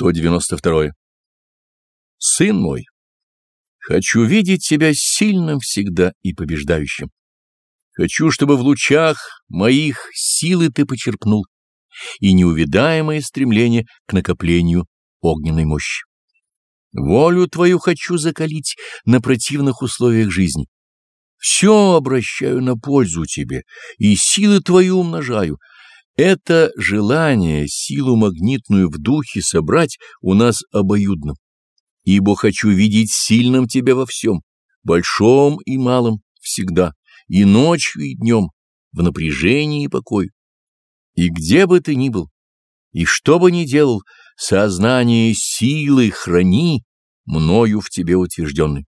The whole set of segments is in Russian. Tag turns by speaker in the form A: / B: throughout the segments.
A: 192. Сын мой, хочу видеть тебя сильным всегда и побеждающим. Хочу, чтобы в лучах моих силы ты почерпнул и неувидаемое стремление к накоплению огненной мощи. Волю твою хочу закалить на противных условиях жизни. Все обращаю на пользу тебе, и силы твои умножаю. Это желание силу магнитную в духе собрать у нас обоюдно. Ибо хочу видеть сильным тебя во всем, большом и малом, всегда, и ночью, и днем, в напряжении и покое. И где бы ты ни был, и что бы ни делал, сознание силы храни, мною в тебе утвержденный.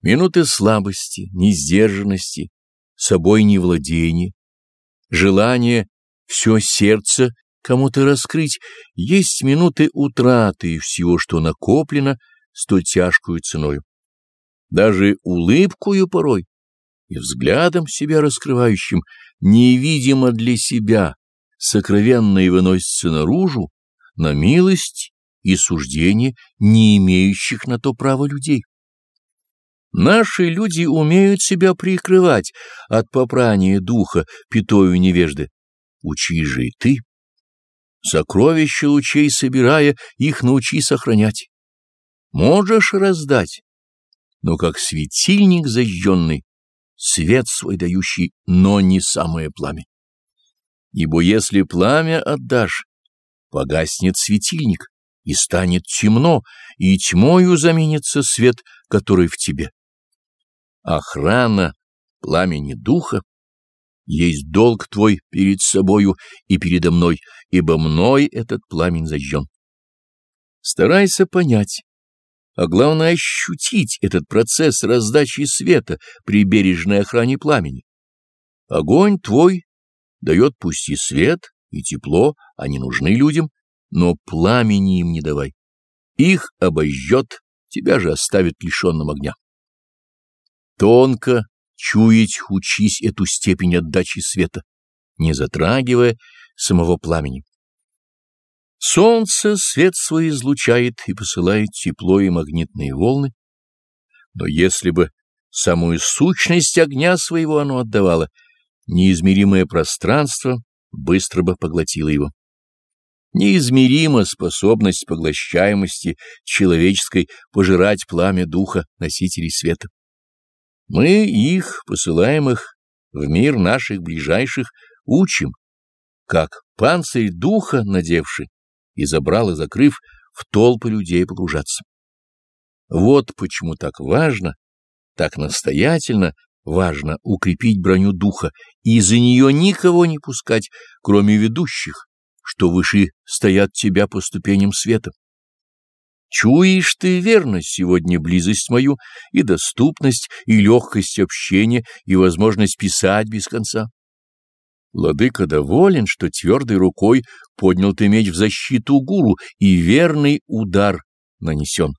A: Минуты слабости, несдержанности, собой невладения, желание все сердце кому-то раскрыть, есть минуты утраты всего, что накоплено столь тяжкую ценою. Даже улыбкою порой и взглядом себя раскрывающим невидимо для себя сокровенное выносится наружу на милость и суждение не имеющих на то права людей. Наши люди умеют себя прикрывать от попрания духа пятою невежды. Учи же и ты. Сокровища лучей собирая, их научи сохранять. Можешь раздать, но как светильник зажженный, свет свой дающий, но не самое пламя. Ибо если пламя отдашь, погаснет светильник, и станет темно, и тьмою заменится свет, который в тебе. Охрана пламени духа есть долг твой перед собою и передо мной, ибо мной этот пламень зажжен. Старайся понять, а главное ощутить этот процесс раздачи света при бережной охране пламени. Огонь твой дает пусть и свет, и тепло, они нужны людям, но пламени им не давай. Их обожжет, тебя же оставит лишенным огня. Тонко чуять учись эту степень отдачи света, не затрагивая самого пламени. Солнце свет свой излучает и посылает тепло и магнитные волны, но если бы самую сущность огня своего оно отдавало, неизмеримое пространство быстро бы поглотило его. Неизмерима способность поглощаемости человеческой пожирать пламя духа носителей света. Мы их, посылаемых в мир наших ближайших, учим, как панцирь духа надевший и забрал и закрыв, в толпы людей погружаться. Вот почему так важно, так настоятельно важно укрепить броню духа и за нее никого не пускать, кроме ведущих, что выше стоят тебя по ступеням света. Чуешь ты верно сегодня близость мою и доступность, и легкость общения, и возможность писать без конца. Владыка доволен, что твердой рукой поднял ты меч в защиту гуру, и верный удар нанесен.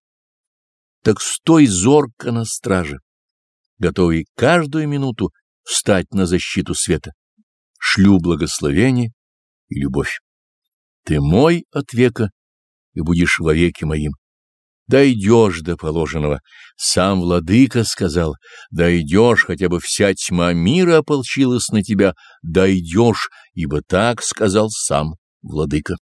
A: Так стой зорко на страже, готовый каждую минуту встать на защиту света. Шлю благословение и любовь. Ты мой от века и будешь вовеки моим. Дойдешь до положенного. Сам владыка сказал, дойдешь, хотя бы вся тьма мира ополчилась на тебя, дойдешь, ибо так сказал сам владыка.